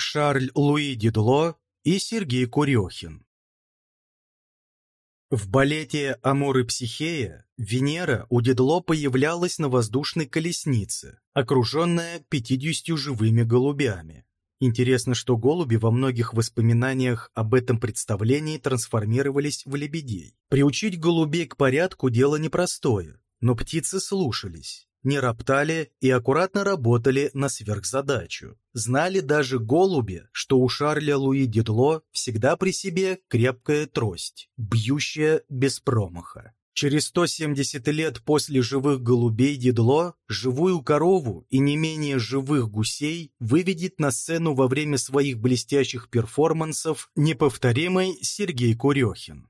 Шарль Луи Дедло и Сергей Курехин. В балете «Амор и Психея» Венера у Дедло появлялась на воздушной колеснице, окруженная 50 живыми голубями. Интересно, что голуби во многих воспоминаниях об этом представлении трансформировались в лебедей. Приучить голубей к порядку – дело непростое, но птицы слушались не роптали и аккуратно работали на сверхзадачу. Знали даже голуби, что у Шарля Луи Дедло всегда при себе крепкая трость, бьющая без промаха. Через 170 лет после живых голубей Дедло живую корову и не менее живых гусей выведет на сцену во время своих блестящих перформансов неповторимый Сергей Курехин.